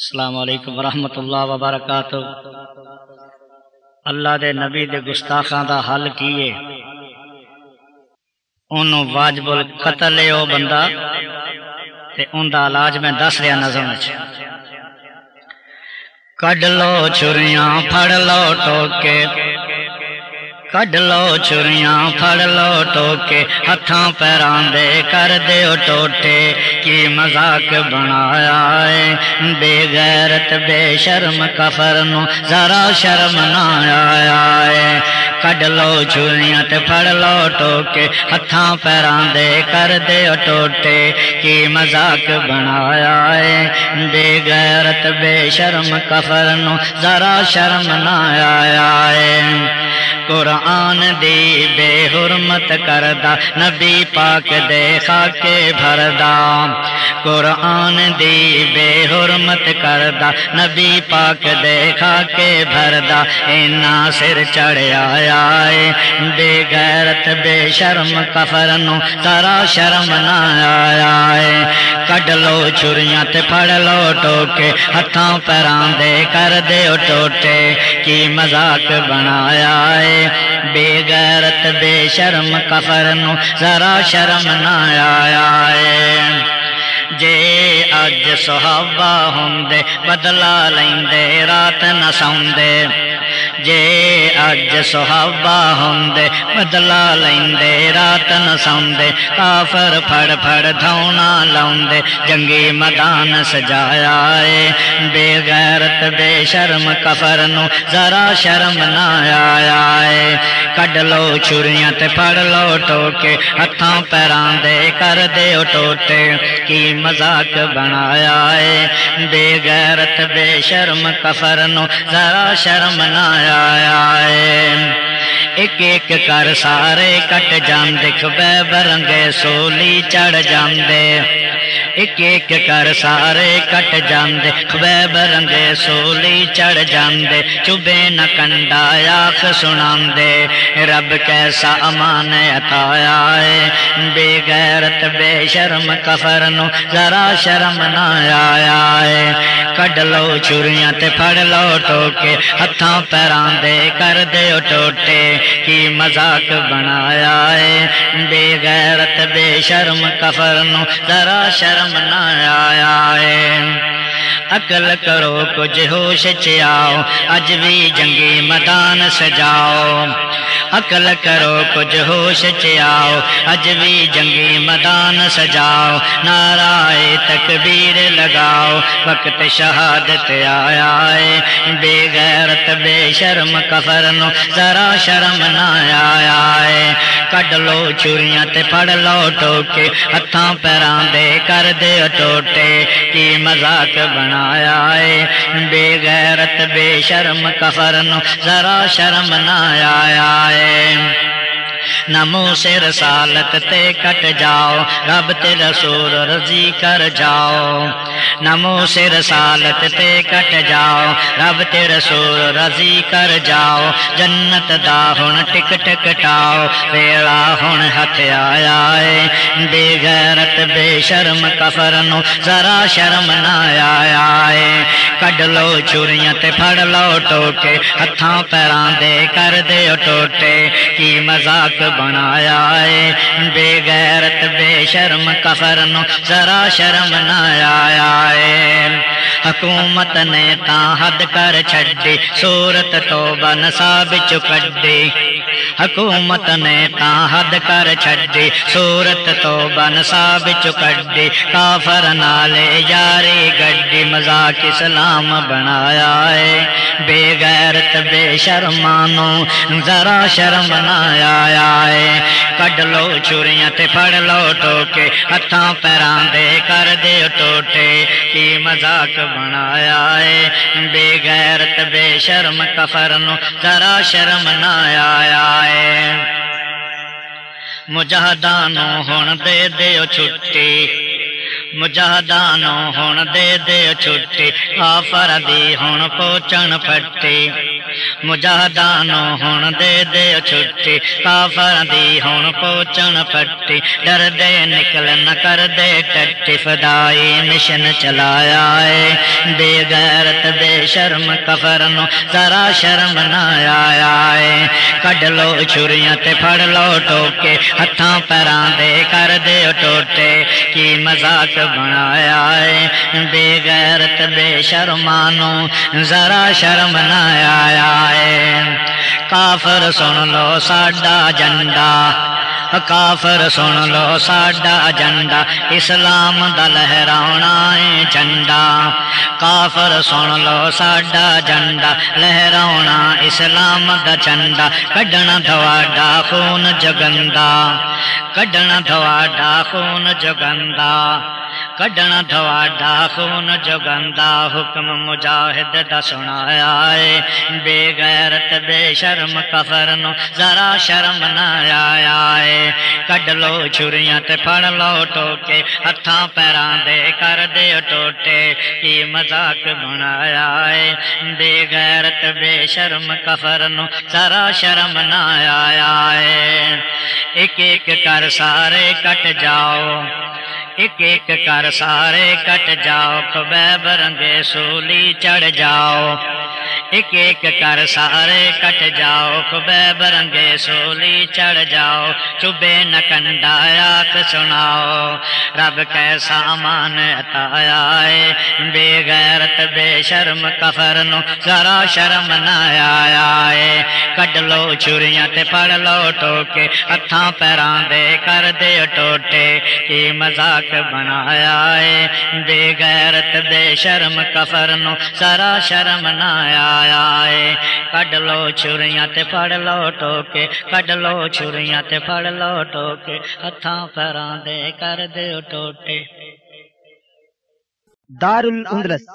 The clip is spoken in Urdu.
السلام علیکم ورحمۃ اللہ وبرکاتہ۔ اللہ دے نبی دے گستاخاں دا حل کیے اونوں واجب القتل او بندہ، تے اون دا علاج میں دس رہا نظم وچ۔ کڈ لو چھریاں، پھڑ لو ٹوکے۔ کڈ لو چھریاں پھڑ لو ٹوکے ہتھاں پیراں دے کر دیو ٹوٹے کی مذاق بنایا ہے بے غیرت بے شرم کفر نو ذرا شرم نہ آیا ہے کڈ لو چھریاں تے پھڑ لو ٹوکے ہتھاں پیراں دے کر دیو ٹوٹے کی مذاق بنایا ہے بے غیرت بے شرم کفر نو ذرا شرم نہ آیا ہے قرآن دی بے حرمت کردا نبی پاک دے خاکے بھردا قرآن دی بے حرمت کردا نبی پاک دے خاکے بھردا اینا سر چڑھیا آئے، بے غیرت، بے شرم، کفر نو ذرا شرم نہ آیا ہے کڈ لو چھریاں تے پھڑ لو ٹوکے، ہتھاں پیراں دے کر دیو ٹوٹے۔ کی مذاق بنایا ہے بے غیرت بے شرم کفر نو ذرا شرم نہ آیا ہے جے اج صحابہ ہوندے بدلا لیندے، رات نہ سوندے۔ جے اج صحابہ ہوندے بدلا لیندے، رات نہ سوندے۔ کافر پھڑ پھڑ دھونا لاؤندے جنگی میدان سجایا اے بے غیرت، بے شرم، کفر نو ذرا شرم نہ آیا اے کڈ لو چھریاں تے پھڑ لو ٹوکے، ہتھاں پیراں دے کر دیو ٹوٹے۔ کی مذاق بنایا اے بے غیرت، بے شرم، کفر نو ذرا شرم نہ آیا اے ایک ایک کر سارے کٹ جاندے، کھبے برنگے سولی چڑھ جاندے۔ ایک ایک کر سارے کٹ جاندے کھبے برنگے سولی چڑھ جاندے چوبے نہ کنڈا آخ سناندے رب کیسا امان عطایا ہے بے غیرت بے شرم کفر نو ذرا شرم نہ آیا ہے۔ کڈ لو چھریاں تے پھڑ لو ٹوکے، ہتھاں پیراں دے کر دیو ٹوٹے۔ کی مذاق بنایا ہے۔ بے غیرت بے شرم کفر نو ذرا شرم نہ آیا ہے۔ عقل کرو کچھ ہوش چاؤ اج بھی جنگی میدان سجاؤ۔ عقل کرو کچھ ہوش چاؤ اج بھی جنگی میدان سجاؤ نارائ تکبیر لگاؤ وقت شہادت آیا ہے بے غیرت بے شرم کفر نو ذرا شرم نہ آیا ہے کڈ لو چھریاں تے پھڑ لو ٹوکے ہتھاں پیراں دے کر دے ٹوٹے کی مذاق بنایا ہے بے غیرت بے شرم کفر نو ذرا شرم نہ آیا ہے ہیں۔ نمو سے رسالت تے کٹ جاؤ، رب تے رسول رضی کر جاؤ۔ نمو سے رسالت تے کٹ جاؤ، رب تے رسول رضی کر جاؤ۔ جنت دا ہن ٹک ٹکٹاؤ ویلا ہن ہتھ آیا ہے بے غیرت، بے شرم، کفر نو ذرا شرم نہ آیا ہے کڈ لو چھریاں تے پھڑ لو ٹوکے ہتھاں پیراں دے کر دے ٹوٹے۔ کی مذاق بنایا ہے بے غیرت بے شرم کفر نو ذرا شرم نہ آیا ہے۔ حکومت نے تا حد کر چھڈی، صورت تو بنساب چکڈی حکومت نے تا کر چھڈی، صورت تو بنساب چکڈی، کافر نالے یاری گڈی، مذاق اسلام بنایا ہے۔ بے غیرت، بے شرمانو، ذرا شرم نہ آیا ہے۔ کڈ لو چھریاں تے پھڑ لو ٹوکے، ہتھاں پیراں دے کر دے ٹوٹے۔ کی مذاق بنایا ہے۔ بے غیرت، بے شرم، کفر نو ذرا شرم نہ آیا ہے۔ مجاہدانوں ہن دے دیو چھٹی مجاہدانوں ہن دے دیو چھٹی آفر دی ہن پوچن پھٹی مجاہدانو ہون دے دے چھٹی کافر دی ہون پوچن پٹی ڈر دے نکل نہ کر دے ٹٹی فدائی مشن چلایا ہے بے غیرت بے شرم کفر نو ذرا شرم نہ آیا ہے کڈ لو چھریاں تے پھڑ لو ٹوکے ہتھاں پیراں دے کر دے ٹوٹے کی مذاق بنایا ہے بے غیرت بے شرمانو ذرا شرم نہ آیا ہے کافر سن لو ساڈا جنڈا کافر سن لو ساڈا جنڈا اسلام دا لہراؤنا ہے جھنڈا کافر سن لو ساڈا جنڈا لہراؤنا اسلام دا جھنڈا کڈنا دواڈا خون جگندا کڈنا دواڈا خون جگندا کڈنا دواڈا خون جگندا حکم مجاہد دا سنایا ہے بے غیرت بے شرم کفر نو ذرا شرم نہ آیا ہے کڈ لو چھریاں تے پھڑ لو ٹوکے ہتھاں پیراں دے کر دے ٹوٹے کی مذاق بنایا ہے بے غیرت بے شرم کفر نو ذرا شرم نہ آیا ہے ایک ایک کر سارے کٹ جاؤ ایک ایک کر سارے کٹ جاؤ خبیب رنگے سولی چڑھ جاؤ ایک ایک کر سارے کٹ جاؤ خبیب رنگے سولی چڑھ جاؤ چبے نکنڈا آیات سناؤ رب کیسا مان اتایا ہے بے غیرت بے شرم کفر نو ذرا شرم نہ آیا ہے کڈ لو چھریاں تے پھڑ لو ٹوکے ہتھاں پیراں دے کر دے ٹوٹے کی مذاق بنایا ہے بے غیرت بے شرم کفر نو ذرا شرم نہ آیا ہے کڈ لو چھریاں تے پھڑ لو ٹوکے کڈ لو چھریاں تے پھڑ لو ٹوکے ہتھاں پیراں دے کر دے ٹوٹے دار الاندلس